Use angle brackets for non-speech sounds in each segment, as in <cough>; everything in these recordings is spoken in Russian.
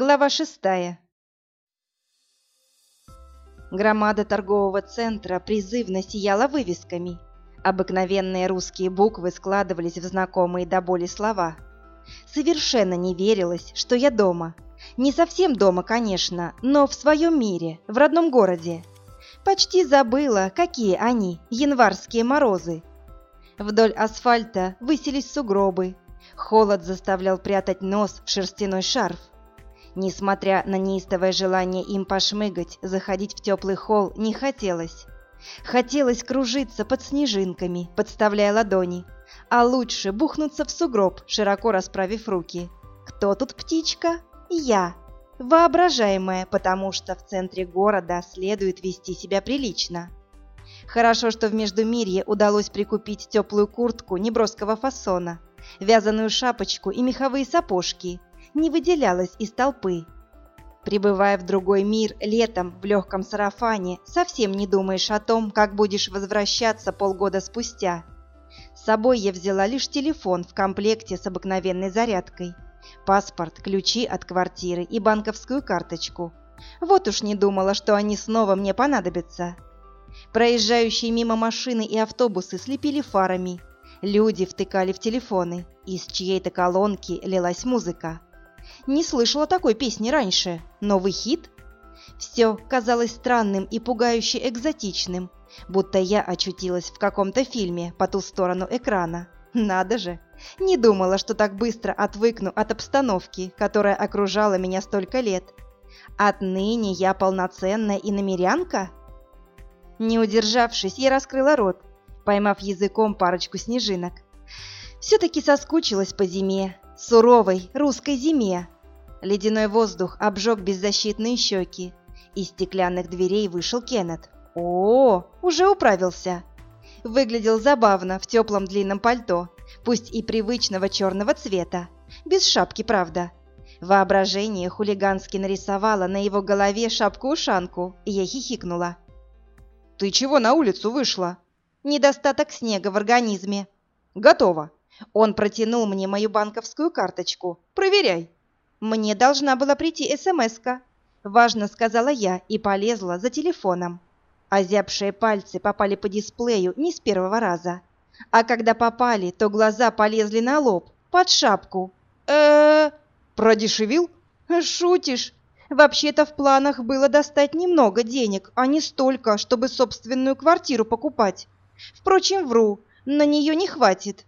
Глава шестая. Громада торгового центра призывно сияла вывесками. Обыкновенные русские буквы складывались в знакомые до боли слова. Совершенно не верилось, что я дома. Не совсем дома, конечно, но в своем мире, в родном городе. Почти забыла, какие они, январские морозы. Вдоль асфальта высились сугробы. Холод заставлял прятать нос в шерстяной шарф. Несмотря на неистовое желание им пошмыгать, заходить в теплый холл не хотелось. Хотелось кружиться под снежинками, подставляя ладони, а лучше бухнуться в сугроб, широко расправив руки. Кто тут птичка? Я. Воображаемая, потому что в центре города следует вести себя прилично. Хорошо, что в Междумирье удалось прикупить теплую куртку неброского фасона, вязаную шапочку и меховые сапожки – не выделялась из толпы. Прибывая в другой мир летом в легком сарафане, совсем не думаешь о том, как будешь возвращаться полгода спустя. С собой я взяла лишь телефон в комплекте с обыкновенной зарядкой, паспорт, ключи от квартиры и банковскую карточку. Вот уж не думала, что они снова мне понадобятся. Проезжающие мимо машины и автобусы слепили фарами. Люди втыкали в телефоны, из чьей-то колонки лилась музыка. Не слышала такой песни раньше. Новый хит? Все казалось странным и пугающе экзотичным, будто я очутилась в каком-то фильме по ту сторону экрана. Надо же! Не думала, что так быстро отвыкну от обстановки, которая окружала меня столько лет. Отныне я полноценная иномерянка? Не удержавшись, я раскрыла рот, поймав языком парочку снежинок. Все-таки соскучилась по зиме, суровой русской зиме. Ледяной воздух обжег беззащитные щеки. Из стеклянных дверей вышел Кеннет. О, уже управился. Выглядел забавно в теплом длинном пальто, пусть и привычного черного цвета. Без шапки, правда. Воображение хулигански нарисовало на его голове шапку-ушанку, и я хихикнула. «Ты чего на улицу вышла?» «Недостаток снега в организме». «Готово. Он протянул мне мою банковскую карточку. «Проверяй». «Мне должна была прийти СМС-ка», — важно сказала я и полезла за телефоном. Озябшие пальцы попали по дисплею не с первого раза. А когда попали, то глаза полезли на лоб, под шапку. э Продешевил? Шутишь? Вообще-то в планах было достать немного денег, а не столько, чтобы собственную квартиру покупать. Впрочем, вру, на нее не хватит.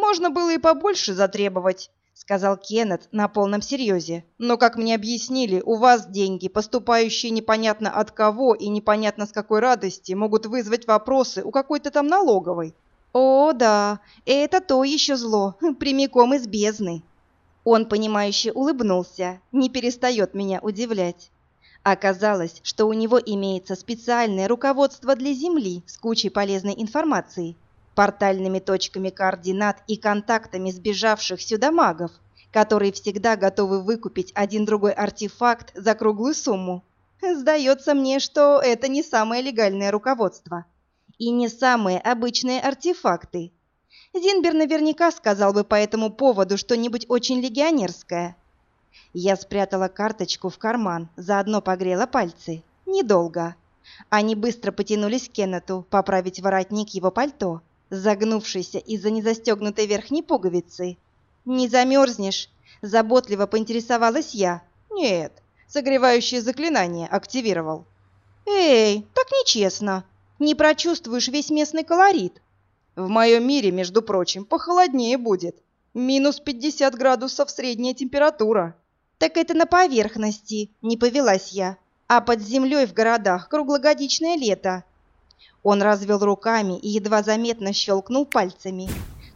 Можно было и побольше затребовать, сказал Кеннет на полном серьезе. Но, как мне объяснили, у вас деньги, поступающие непонятно от кого и непонятно с какой радости, могут вызвать вопросы у какой-то там налоговой. О, да, это то еще зло, <laughs> прямиком из бездны. Он, понимающе улыбнулся, не перестает меня удивлять. Оказалось, что у него имеется специальное руководство для Земли с кучей полезной информации – портальными точками координат и контактами сбежавших сюда магов, которые всегда готовы выкупить один другой артефакт за круглую сумму. Сдается мне, что это не самое легальное руководство. И не самые обычные артефакты. Зинбер наверняка сказал бы по этому поводу что-нибудь очень легионерское. Я спрятала карточку в карман, заодно погрела пальцы. Недолго. Они быстро потянулись к Кеннету поправить воротник его пальто загнувшийся из-за незастегнутой верхней пуговицы. «Не замерзнешь?» – заботливо поинтересовалась я. «Нет, согревающее заклинание активировал». «Эй, так нечестно. Не прочувствуешь весь местный колорит». «В моем мире, между прочим, похолоднее будет. Минус 50 градусов средняя температура». «Так это на поверхности», – не повелась я. «А под землей в городах круглогодичное лето. Он развел руками и едва заметно щелкнул пальцами.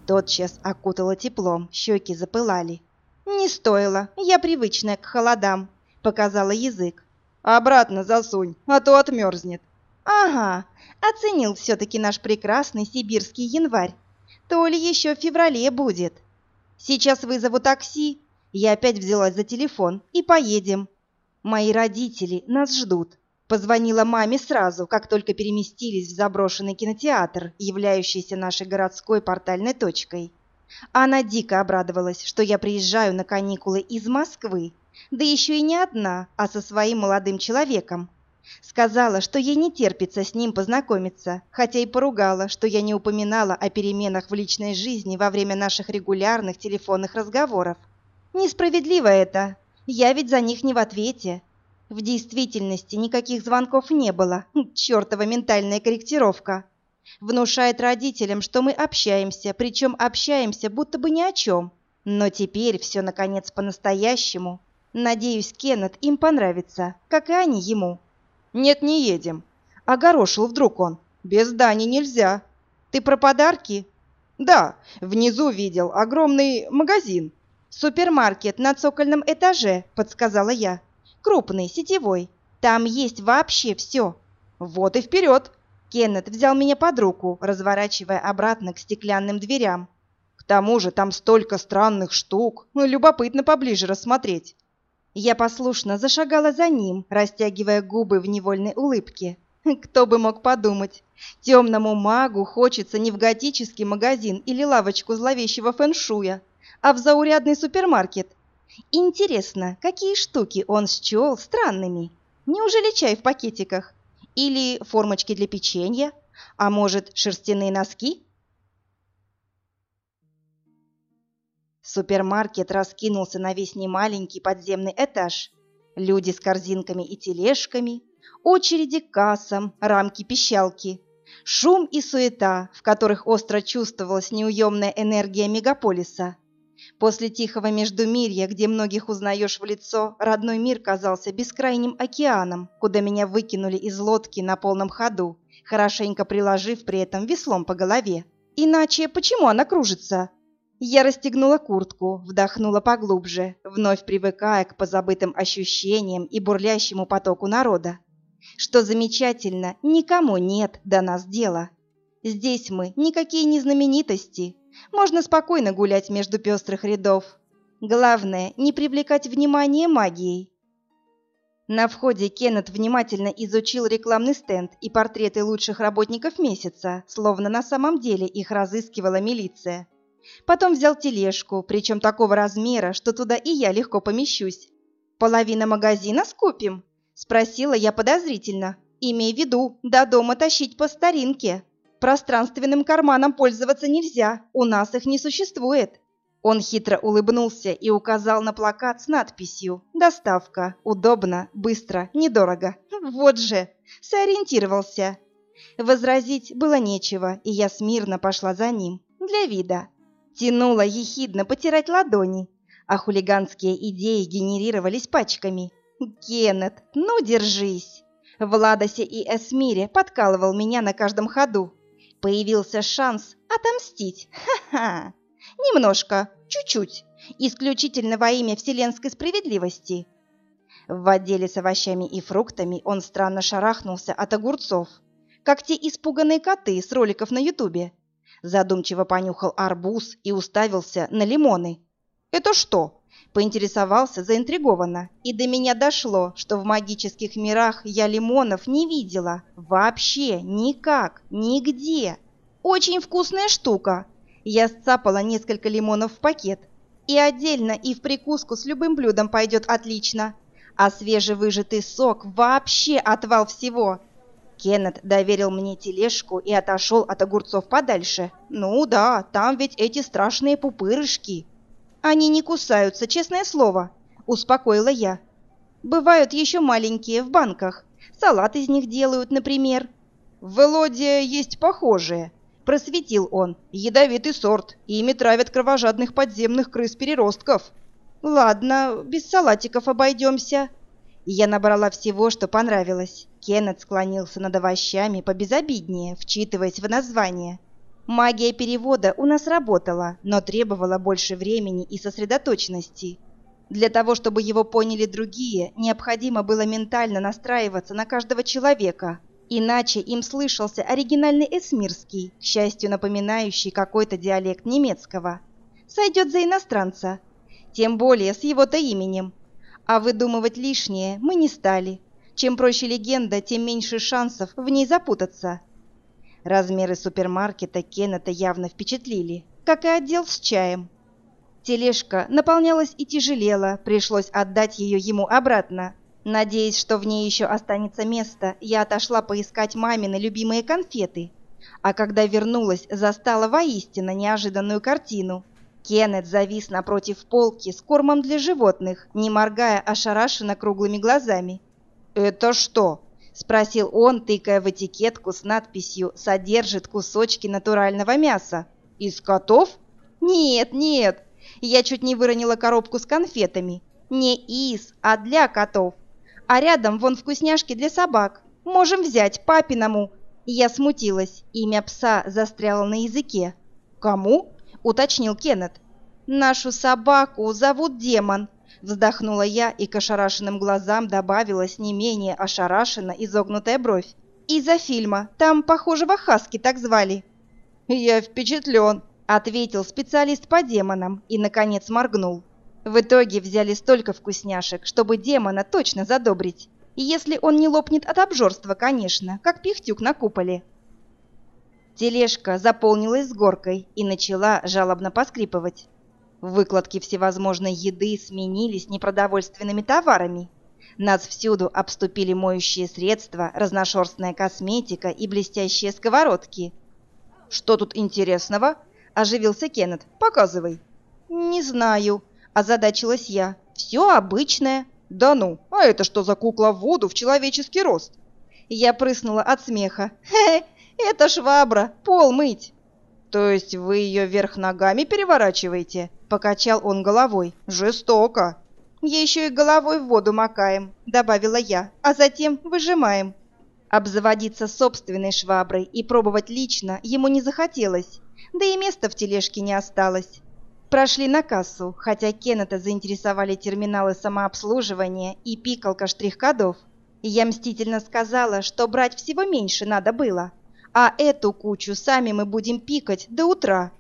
Тотчас окутало теплом, щеки запылали. «Не стоило, я привычная к холодам», — показала язык. «Обратно засунь, а то отмерзнет». «Ага, оценил все-таки наш прекрасный сибирский январь. То ли еще в феврале будет. Сейчас вызову такси, я опять взялась за телефон, и поедем. Мои родители нас ждут». Позвонила маме сразу, как только переместились в заброшенный кинотеатр, являющийся нашей городской портальной точкой. Она дико обрадовалась, что я приезжаю на каникулы из Москвы, Да еще и не одна, а со своим молодым человеком. Сказала, что ей не терпится с ним познакомиться, хотя и поругала, что я не упоминала о переменах в личной жизни во время наших регулярных телефонных разговоров. Несправедливо это. Я ведь за них не в ответе. В действительности никаких звонков не было. Чёртова ментальная корректировка. Внушает родителям, что мы общаемся, причем общаемся будто бы ни о чем. Но теперь все наконец по-настоящему. Надеюсь, Кеннет им понравится, как и они ему. «Нет, не едем». Огорошил вдруг он. «Без Дани нельзя». «Ты про подарки?» «Да, внизу видел огромный магазин». «Супермаркет на цокольном этаже», — подсказала я. «Крупный, сетевой. Там есть вообще все». «Вот и вперед!» Кеннет взял меня под руку, разворачивая обратно к стеклянным дверям. «К тому же там столько странных штук. Ну, любопытно поближе рассмотреть». Я послушно зашагала за ним, растягивая губы в невольной улыбке. Кто бы мог подумать, темному магу хочется не в готический магазин или лавочку зловещего фэншуя, а в заурядный супермаркет. Интересно, какие штуки он счел странными? Неужели чай в пакетиках? Или формочки для печенья? А может, шерстяные носки? Супермаркет раскинулся на весь немаленький подземный этаж. Люди с корзинками и тележками, очереди к кассам, рамки-пищалки, шум и суета, в которых остро чувствовалась неуемная энергия мегаполиса. После тихого междумирья, где многих узнаешь в лицо, родной мир казался бескрайним океаном, куда меня выкинули из лодки на полном ходу, хорошенько приложив при этом веслом по голове. Иначе почему она кружится? Я расстегнула куртку, вдохнула поглубже, вновь привыкая к позабытым ощущениям и бурлящему потоку народа. Что замечательно, никому нет до нас дела. Здесь мы никакие не знаменитости. Можно спокойно гулять между пестрых рядов. Главное, не привлекать внимание магией. На входе Кеннет внимательно изучил рекламный стенд и портреты лучших работников месяца, словно на самом деле их разыскивала милиция. Потом взял тележку, причем такого размера, что туда и я легко помещусь. «Половина магазина скупим?» – спросила я подозрительно. «Имей в виду, до дома тащить по старинке. Пространственным карманом пользоваться нельзя, у нас их не существует». Он хитро улыбнулся и указал на плакат с надписью «Доставка. Удобно, быстро, недорого». Вот же, сориентировался. Возразить было нечего, и я смирно пошла за ним, для вида. Тянула ехидно потирать ладони, а хулиганские идеи генерировались пачками. «Кеннет, ну держись!» В Ладосе и Эсмире подкалывал меня на каждом ходу. Появился шанс отомстить. Ха-ха! Немножко, чуть-чуть, исключительно во имя вселенской справедливости. В отделе с овощами и фруктами он странно шарахнулся от огурцов, как те испуганные коты с роликов на ютубе задумчиво понюхал арбуз и уставился на лимоны. «Это что?» – поинтересовался заинтригованно. И до меня дошло, что в магических мирах я лимонов не видела. Вообще никак, нигде. Очень вкусная штука. Я сцапала несколько лимонов в пакет. И отдельно, и в прикуску с любым блюдом пойдет отлично. А свежевыжатый сок вообще отвал всего. Кеннет доверил мне тележку и отошел от огурцов подальше. Ну да, там ведь эти страшные пупырышки. Они не кусаются, честное слово, успокоила я. Бывают еще маленькие в банках. Салат из них делают, например. В Элоде есть похожие, просветил он. Ядовитый сорт, ими травят кровожадных подземных крыс-переростков. Ладно, без салатиков обойдемся. Я набрала всего, что понравилось. Кеннет склонился над овощами побезобиднее, вчитываясь в название. Магия перевода у нас работала, но требовала больше времени и сосредоточенности. Для того, чтобы его поняли другие, необходимо было ментально настраиваться на каждого человека, иначе им слышался оригинальный эсмирский, к счастью, напоминающий какой-то диалект немецкого. Сойдет за иностранца, тем более с его-то именем. А выдумывать лишнее мы не стали, чем проще легенда, тем меньше шансов в ней запутаться. Размеры супермаркета Кеннета явно впечатлили, как и отдел с чаем. Тележка наполнялась и тяжелела, пришлось отдать ее ему обратно. Надеясь, что в ней еще останется место, я отошла поискать мамины любимые конфеты. А когда вернулась, застала воистину неожиданную картину. Кеннет завис напротив полки с кормом для животных, не моргая ошарашенно круглыми глазами. «Это что?» — спросил он, тыкая в этикетку с надписью «Содержит кусочки натурального мяса». «Из котов?» «Нет, нет!» Я чуть не выронила коробку с конфетами. Не из, а для котов. А рядом вон вкусняшки для собак. Можем взять папиному. Я смутилась. Имя пса застряло на языке. «Кому?» — уточнил Кеннет. «Нашу собаку зовут Демон», — вздохнула я и к ошарашенным глазам добавилась не менее ошарашенно изогнутая бровь. «Из-за фильма. Там похожего Хаски так звали». «Я впечатлен», — ответил специалист по демонам и, наконец, моргнул. В итоге взяли столько вкусняшек, чтобы демона точно задобрить. Если он не лопнет от обжорства, конечно, как пихтюк на куполе. Тележка заполнилась с горкой и начала жалобно поскрипывать. Выкладки всевозможной еды сменились непродовольственными товарами. Нас всюду обступили моющие средства, разношерстная косметика и блестящие сковородки. «Что тут интересного?» – оживился Кеннет. «Показывай». «Не знаю», озадачилась я. «Все обычное». «Да ну, а это что за кукла в воду в человеческий рост?» Я прыснула от смеха. «Хе, это швабра, пол мыть». «То есть вы ее вверх ногами переворачиваете?» Покачал он головой. «Жестоко». «Еще и головой в воду макаем», — добавила я, «а затем выжимаем». Обзаводиться собственной шваброй и пробовать лично ему не захотелось, да и места в тележке не осталось. Прошли на кассу, хотя Кеннета заинтересовали терминалы самообслуживания и пикалка штрих-кодов. Я мстительно сказала, что брать всего меньше надо было, а эту кучу сами мы будем пикать до утра.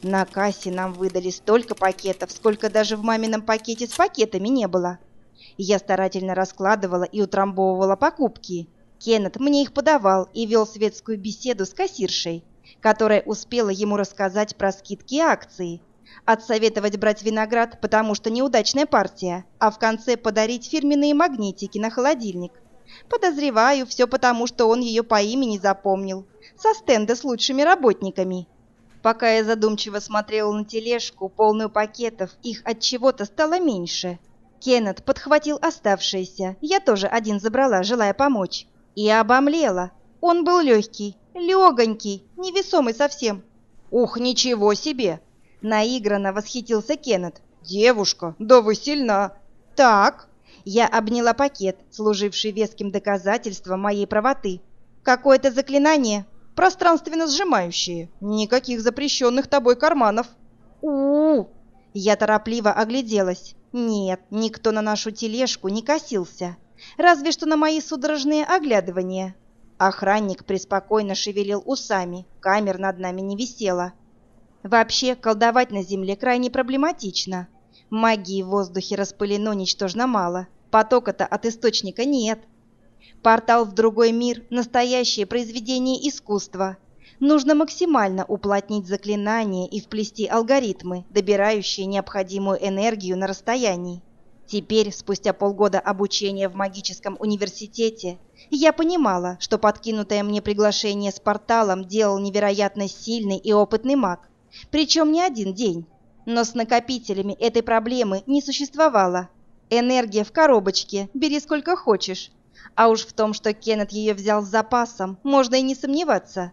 На кассе нам выдали столько пакетов, сколько даже в мамином пакете с пакетами не было. Я старательно раскладывала и утрамбовывала покупки. Кеннет мне их подавал и вел светскую беседу с кассиршей которая успела ему рассказать про скидки и акции, отсоветовать брать виноград, потому что неудачная партия, а в конце подарить фирменные магнитики на холодильник. Подозреваю, все потому, что он ее по имени запомнил, со стенда с лучшими работниками. Пока я задумчиво смотрела на тележку, полную пакетов, их от чего-то стало меньше. Кеннет подхватил оставшиеся, я тоже один забрала, желая помочь. И обомлела. Он был легкий, легонький, невесомый совсем. Ух, ничего себе! Наигранно восхитился Кеннет. Девушка, да вы сильна. Так, я обняла пакет, служивший веским доказательством моей правоты. Какое-то заклинание, пространственно сжимающее. Никаких запрещенных тобой карманов. У, -у, у Я торопливо огляделась. Нет, никто на нашу тележку не косился. Разве что на мои судорожные оглядывания. Охранник преспокойно шевелил усами, камер над нами не висело. Вообще, колдовать на земле крайне проблематично. Магии в воздухе распылено ничтожно мало, потока-то от источника нет. Портал в другой мир – настоящее произведение искусства. Нужно максимально уплотнить заклинания и вплести алгоритмы, добирающие необходимую энергию на расстоянии. Теперь, спустя полгода обучения в магическом университете, я понимала, что подкинутое мне приглашение с порталом делал невероятно сильный и опытный маг, причем не один день. Но с накопителями этой проблемы не существовало. Энергия в коробочке, бери сколько хочешь. А уж в том, что Кеннет ее взял с запасом, можно и не сомневаться.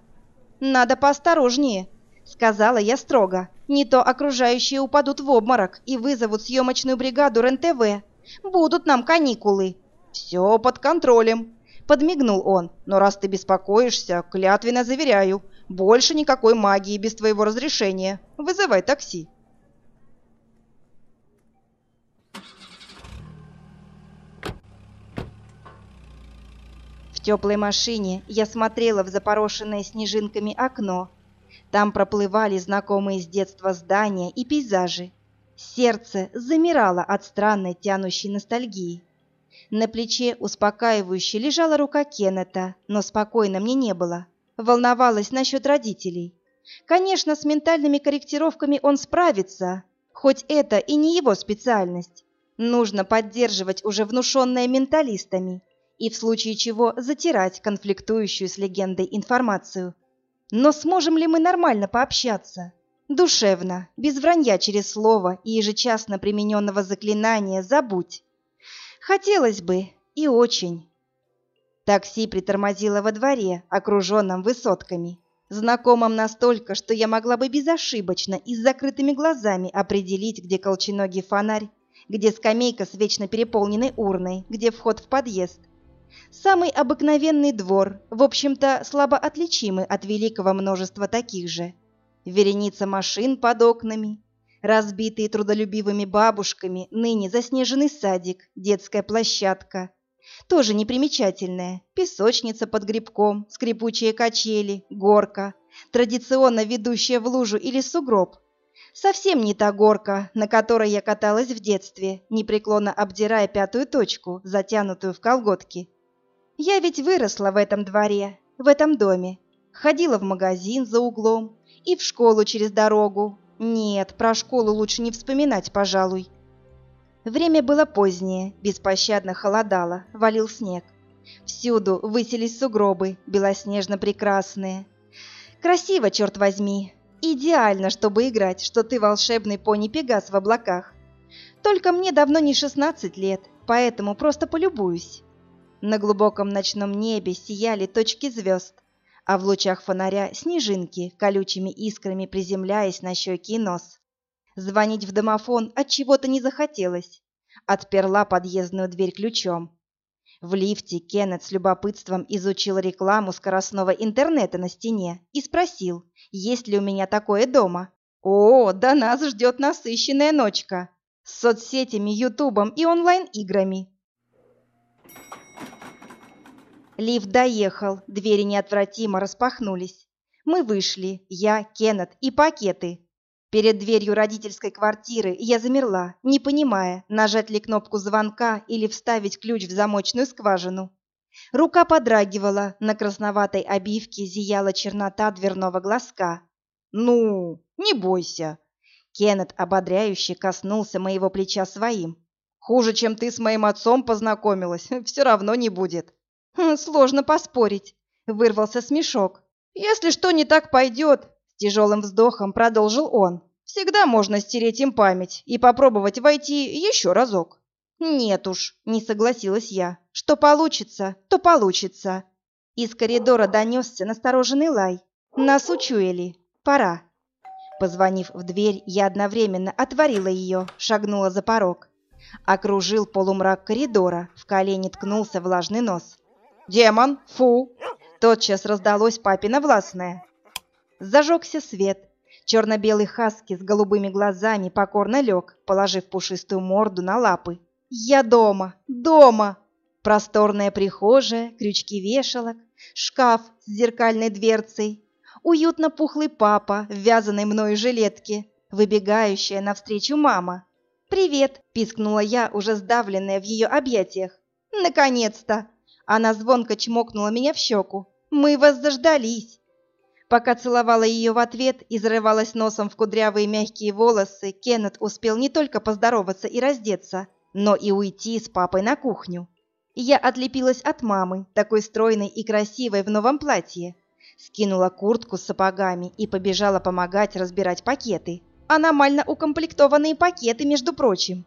«Надо поосторожнее», — сказала я строго. «Не то окружающие упадут в обморок и вызовут съемочную бригаду РЕН-ТВ. Будут нам каникулы». «Все под контролем», — подмигнул он. «Но раз ты беспокоишься, клятвенно заверяю, больше никакой магии без твоего разрешения. Вызывай такси». В теплой машине я смотрела в запорошенное снежинками окно. Там проплывали знакомые с детства здания и пейзажи. Сердце замирало от странной тянущей ностальгии. На плече успокаивающе лежала рука Кеннета, но спокойно мне не было. Волновалась насчет родителей. Конечно, с ментальными корректировками он справится, хоть это и не его специальность. Нужно поддерживать уже внушенное менталистами и в случае чего затирать конфликтующую с легендой информацию. Но сможем ли мы нормально пообщаться? Душевно, без вранья через слово и ежечасно примененного заклинания «забудь». Хотелось бы, и очень. Такси притормозило во дворе, окруженном высотками, знакомым настолько, что я могла бы безошибочно и с закрытыми глазами определить, где колченогий фонарь, где скамейка с вечно переполненной урной, где вход в подъезд. Самый обыкновенный двор, в общем-то, слабо отличимый от великого множества таких же. Вереница машин под окнами, разбитые трудолюбивыми бабушками, ныне заснеженный садик, детская площадка. Тоже непримечательная. Песочница под грибком, скрипучие качели, горка, традиционно ведущая в лужу или сугроб. Совсем не та горка, на которой я каталась в детстве, непреклонно обдирая пятую точку, затянутую в колготки. Я ведь выросла в этом дворе, в этом доме, ходила в магазин за углом и в школу через дорогу, нет, про школу лучше не вспоминать, пожалуй. Время было позднее, беспощадно холодало, валил снег. Всюду высились сугробы, белоснежно прекрасные. Красиво, черт возьми. Идеально, чтобы играть, что ты волшебный пони Пегас в облаках. Только мне давно не 16 лет, поэтому просто полюбуюсь. На глубоком ночном небе сияли точки звезд а в лучах фонаря снежинки, колючими искрами приземляясь на щеки и нос. Звонить в домофон от чего-то не захотелось. Отперла подъездную дверь ключом. В лифте Кеннет с любопытством изучил рекламу скоростного интернета на стене и спросил, есть ли у меня такое дома. «О, да нас ждет насыщенная ночка!» С соцсетями, ютубом и онлайн-играми. Лифт доехал, двери неотвратимо распахнулись. Мы вышли, я, Кеннет и пакеты. Перед дверью родительской квартиры я замерла, не понимая, нажать ли кнопку звонка или вставить ключ в замочную скважину. Рука подрагивала, на красноватой обивке зияла чернота дверного глазка. «Ну, не бойся!» Кеннет ободряюще коснулся моего плеча своим. «Хуже, чем ты с моим отцом познакомилась, <laughs> все равно не будет. Хм, сложно поспорить, вырвался смешок. Если что не так пойдет, с тяжелым вздохом продолжил он. Всегда можно стереть им память и попробовать войти еще разок. Нет уж, не согласилась я. Что получится, то получится. Из коридора донесся настороженный лай. Нас учуяли. Пора. Позвонив в дверь, я одновременно отворила ее, шагнула за порог. Окружил полумрак коридора, в колени ткнулся влажный нос. «Демон! Фу!» Тотчас раздалось папина властное. Зажегся свет. Черно-белый хаски с голубыми глазами покорно лег, положив пушистую морду на лапы. «Я дома! Дома!» Просторная прихожая, крючки вешалок, шкаф с зеркальной дверцей, уютно пухлый папа в вязаной мною жилетке, выбегающая навстречу мама. «Привет!» – пискнула я, уже сдавленная в ее объятиях. «Наконец-то!» Она звонко чмокнула меня в щеку. «Мы вас заждались!» Пока целовала ее в ответ и зарывалась носом в кудрявые мягкие волосы, Кеннет успел не только поздороваться и раздеться, но и уйти с папой на кухню. Я отлепилась от мамы, такой стройной и красивой в новом платье. Скинула куртку с сапогами и побежала помогать разбирать пакеты. Аномально укомплектованные пакеты, между прочим.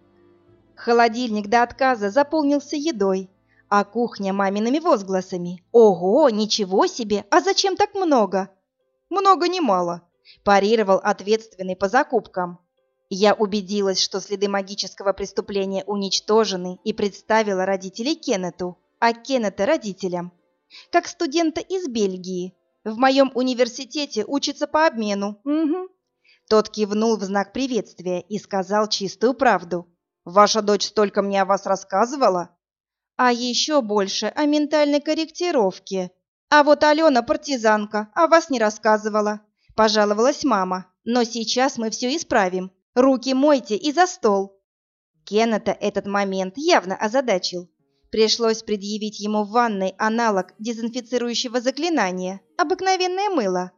Холодильник до отказа заполнился едой, а кухня мамиными возгласами. «Ого, ничего себе! А зачем так много?» «Много не мало», – парировал ответственный по закупкам. Я убедилась, что следы магического преступления уничтожены и представила родителей Кеннету, а Кеннета родителям. Как студента из Бельгии. В моем университете учится по обмену. Угу. Тот кивнул в знак приветствия и сказал чистую правду. «Ваша дочь столько мне о вас рассказывала?» А еще больше о ментальной корректировке. А вот Алена партизанка, а вас не рассказывала, пожаловалась мама. Но сейчас мы все исправим. Руки мойте и за стол. Кеннета этот момент явно озадачил. Пришлось предъявить ему в ванной аналог дезинфицирующего заклинания, обыкновенное мыло.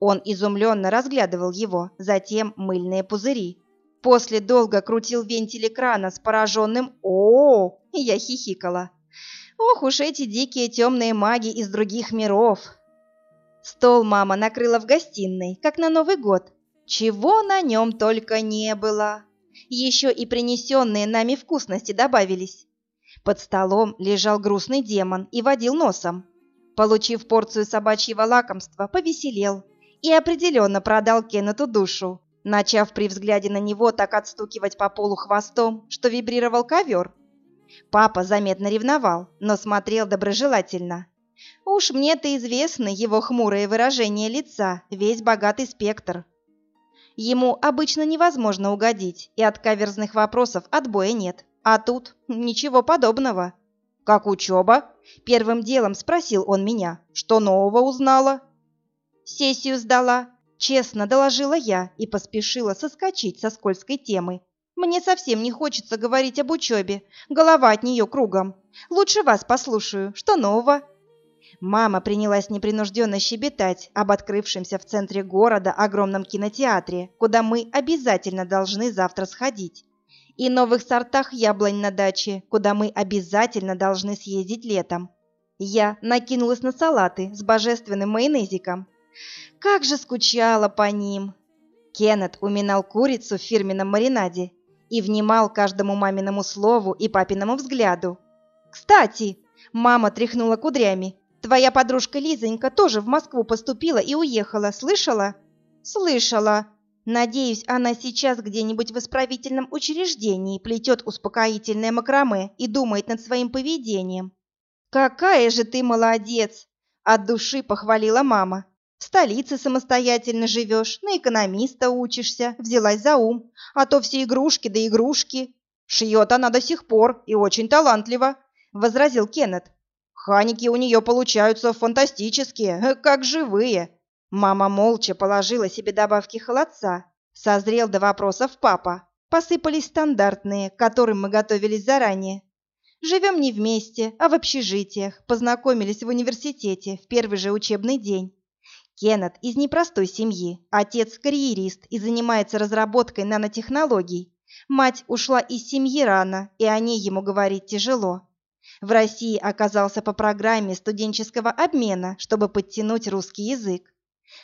Он изумленно разглядывал его, затем мыльные пузыри. После долго крутил вентиль экрана с пораженным «О!», -о я хихикала. Ох уж эти дикие темные маги из других миров! Стол мама накрыла в гостиной, как на Новый год. Чего на нем только не было. Еще и принесенные нами вкусности добавились. Под столом лежал грустный демон и водил носом. Получив порцию собачьего лакомства, повеселел и определенно продал Кеннету душу, начав при взгляде на него так отстукивать по полу хвостом, что вибрировал ковер. Папа заметно ревновал, но смотрел доброжелательно. Уж мне-то известны его хмурое выражение лица, весь богатый спектр. Ему обычно невозможно угодить, и от каверзных вопросов отбоя нет. А тут ничего подобного. «Как учеба?» Первым делом спросил он меня. «Что нового узнала?» «Сессию сдала», честно доложила я и поспешила соскочить со скользкой темы. «Мне совсем не хочется говорить об учебе. Голова от нее кругом. Лучше вас послушаю. Что нового?» Мама принялась непринужденно щебетать об открывшемся в центре города огромном кинотеатре, куда мы обязательно должны завтра сходить и новых сортах яблонь на даче, куда мы обязательно должны съездить летом. Я накинулась на салаты с божественным майонезиком. Как же скучала по ним! Кеннет уминал курицу в фирменном маринаде и внимал каждому маминому слову и папиному взгляду. «Кстати!» – мама тряхнула кудрями. «Твоя подружка Лизонька тоже в Москву поступила и уехала, слышала?» «Слышала!» Надеюсь, она сейчас где-нибудь в исправительном учреждении плетет успокоительное макраме и думает над своим поведением. «Какая же ты молодец!» – от души похвалила мама. «В столице самостоятельно живешь, на экономиста учишься, взялась за ум, а то все игрушки да игрушки». «Шьет она до сих пор и очень талантливо», – возразил Кеннет. «Ханики у нее получаются фантастические, как живые. Мама молча положила себе добавки холодца. Созрел до вопросов папа. Посыпались стандартные, к которым мы готовились заранее. Живем не вместе, а в общежитиях. Познакомились в университете в первый же учебный день. Кеннет из непростой семьи. Отец карьерист и занимается разработкой нанотехнологий. Мать ушла из семьи рано, и о ней ему говорить тяжело. В России оказался по программе студенческого обмена, чтобы подтянуть русский язык.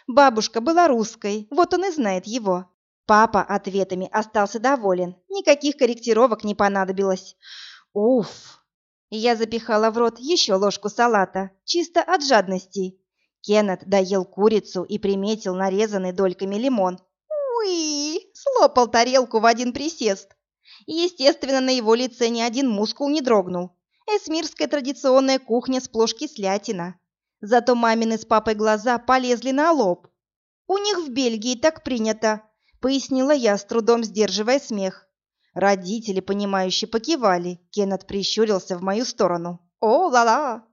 Бабушка была русской, вот он и знает его. Папа ответами остался доволен, никаких корректировок не понадобилось. Уф! Я запихала в рот еще ложку салата, чисто от жадности. Кеннет доел курицу и приметил нарезанный дольками лимон. Уи! Слопал тарелку в один присест. Естественно, на его лице ни один мускул не дрогнул. Эсмирская традиционная кухня сплошь кислятина. Зато мамины с папой глаза полезли на лоб. «У них в Бельгии так принято», — пояснила я, с трудом сдерживая смех. Родители, понимающе покивали. Кеннет прищурился в мою сторону. «О, ла-ла!»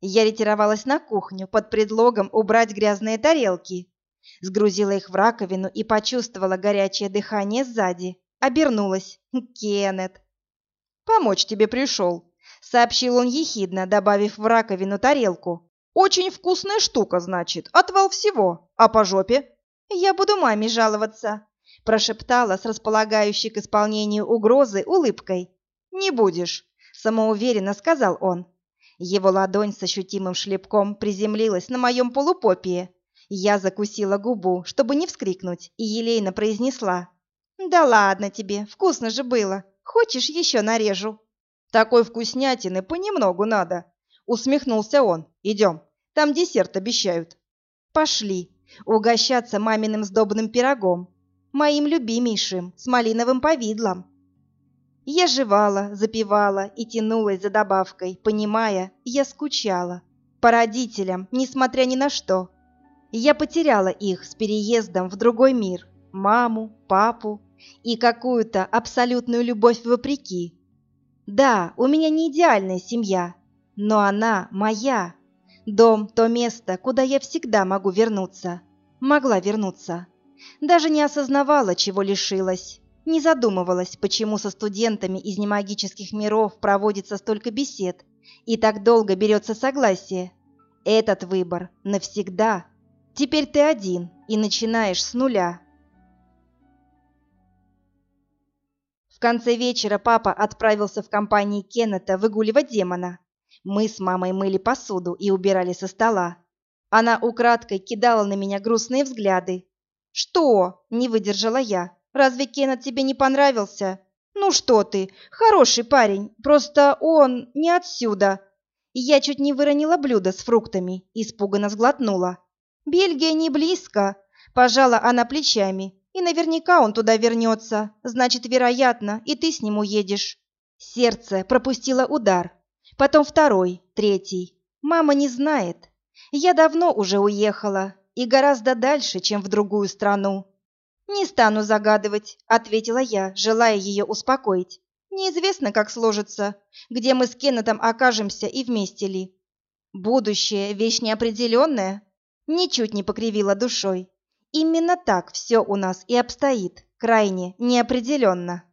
Я ретировалась на кухню под предлогом убрать грязные тарелки. Сгрузила их в раковину и почувствовала горячее дыхание сзади. Обернулась. «Кеннет!» «Помочь тебе пришел», — сообщил он ехидно, добавив в раковину тарелку. Очень вкусная штука, значит, отвал всего. А по жопе? Я буду маме жаловаться, прошептала с располагающей к исполнению угрозы улыбкой. Не будешь, самоуверенно сказал он. Его ладонь с ощутимым шлепком приземлилась на моем полупопие. Я закусила губу, чтобы не вскрикнуть, и елейно произнесла. «Да ладно тебе, вкусно же было. Хочешь, еще нарежу?» «Такой вкуснятины понемногу надо», — усмехнулся он. «Идем». Там десерт обещают. Пошли угощаться маминым сдобным пирогом, моим любимейшим, с малиновым повидлом. Я жевала, запивала и тянулась за добавкой, понимая, я скучала. По родителям, несмотря ни на что. Я потеряла их с переездом в другой мир. Маму, папу и какую-то абсолютную любовь вопреки. Да, у меня не идеальная семья, но она моя. Дом – то место, куда я всегда могу вернуться. Могла вернуться. Даже не осознавала, чего лишилась. Не задумывалась, почему со студентами из немагических миров проводится столько бесед и так долго берется согласие. Этот выбор навсегда. Теперь ты один и начинаешь с нуля. В конце вечера папа отправился в компании Кеннета выгуливать демона. Мы с мамой мыли посуду и убирали со стола. Она украдкой кидала на меня грустные взгляды. «Что?» – не выдержала я. «Разве Кеннет тебе не понравился?» «Ну что ты, хороший парень, просто он не отсюда». Я чуть не выронила блюдо с фруктами, испуганно сглотнула. «Бельгия не близко», – пожала она плечами. «И наверняка он туда вернется. Значит, вероятно, и ты с ним уедешь». Сердце пропустило удар. Потом второй, третий. Мама не знает. Я давно уже уехала, и гораздо дальше, чем в другую страну. «Не стану загадывать», — ответила я, желая ее успокоить. «Неизвестно, как сложится, где мы с Кеннетом окажемся и вместе ли. Будущее — вещь неопределенная, ничуть не покривила душой. Именно так все у нас и обстоит, крайне неопределенно.